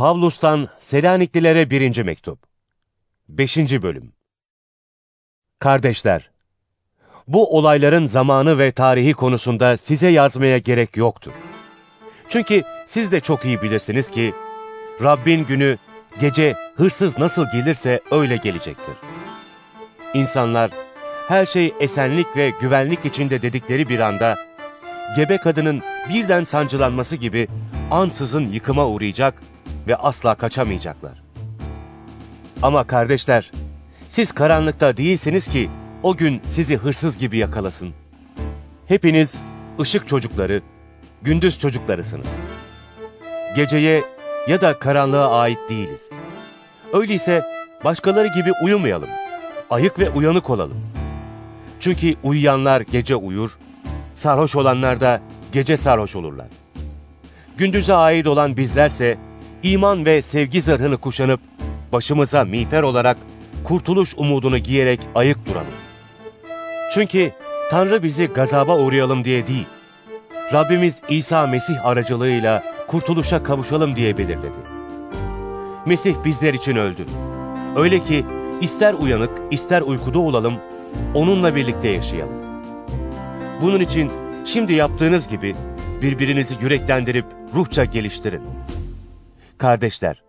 Pavlus'tan Selaniklilere birinci mektup. 5. bölüm. Kardeşler, bu olayların zamanı ve tarihi konusunda size yazmaya gerek yoktur. Çünkü siz de çok iyi bilirsiniz ki, Rabbin günü gece hırsız nasıl gelirse öyle gelecektir. İnsanlar, her şey esenlik ve güvenlik içinde dedikleri bir anda, gebe kadının birden sancılanması gibi ansızın yıkıma uğrayacak ve asla kaçamayacaklar. Ama kardeşler, siz karanlıkta değilsiniz ki o gün sizi hırsız gibi yakalasın. Hepiniz ışık çocukları, gündüz çocuklarısınız. Geceye ya da karanlığa ait değiliz. Öyleyse başkaları gibi uyumayalım. Ayık ve uyanık olalım. Çünkü uyuyanlar gece uyur, sarhoş olanlar da gece sarhoş olurlar. Gündüze ait olan bizlerse iman ve sevgi zırhını kuşanıp başımıza miğfer olarak kurtuluş umudunu giyerek ayık duralım. Çünkü Tanrı bizi gazaba uğrayalım diye değil, Rabbimiz İsa Mesih aracılığıyla kurtuluşa kavuşalım diye belirledi. Mesih bizler için öldü. Öyle ki ister uyanık ister uykuda olalım, onunla birlikte yaşayalım. Bunun için şimdi yaptığınız gibi birbirinizi yüreklendirip ruhça geliştirin. Kardeşler,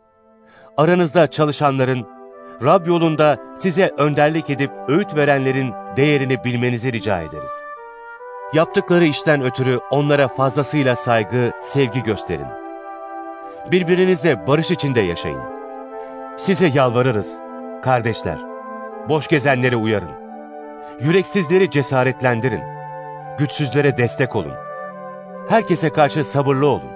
aranızda çalışanların, Rab yolunda size önderlik edip öğüt verenlerin değerini bilmenizi rica ederiz. Yaptıkları işten ötürü onlara fazlasıyla saygı, sevgi gösterin. Birbirinizle barış içinde yaşayın. Size yalvarırız, kardeşler. Boş gezenleri uyarın. Yüreksizleri cesaretlendirin. Güçsüzlere destek olun. Herkese karşı sabırlı olun.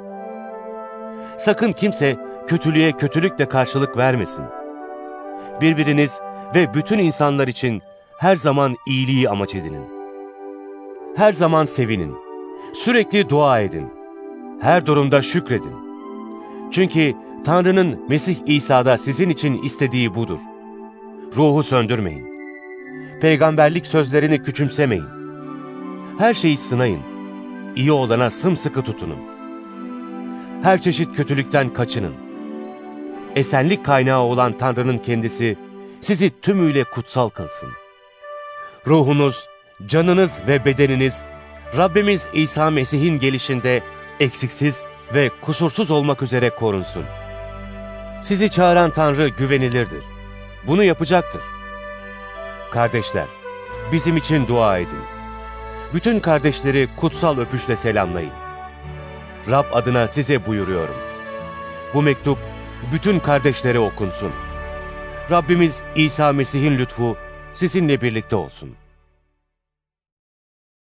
Sakın kimse kötülüğe kötülükle karşılık vermesin. Birbiriniz ve bütün insanlar için her zaman iyiliği amaç edinin. Her zaman sevinin. Sürekli dua edin. Her durumda şükredin. Çünkü Tanrı'nın Mesih İsa'da sizin için istediği budur. Ruhu söndürmeyin. Peygamberlik sözlerini küçümsemeyin. Her şeyi sınayın. İyi olana sımsıkı tutunun. Her çeşit kötülükten kaçının. Esenlik kaynağı olan Tanrı'nın kendisi sizi tümüyle kutsal kılsın. Ruhunuz, canınız ve bedeniniz Rabbimiz İsa Mesih'in gelişinde eksiksiz ve kusursuz olmak üzere korunsun. Sizi çağıran Tanrı güvenilirdir. Bunu yapacaktır. Kardeşler, bizim için dua edin. Bütün kardeşleri kutsal öpüşle selamlayın. Rab adına size buyuruyorum. Bu mektup bütün kardeşlere okunsun. Rabbimiz İsa Mesih'in lütfu sizinle birlikte olsun.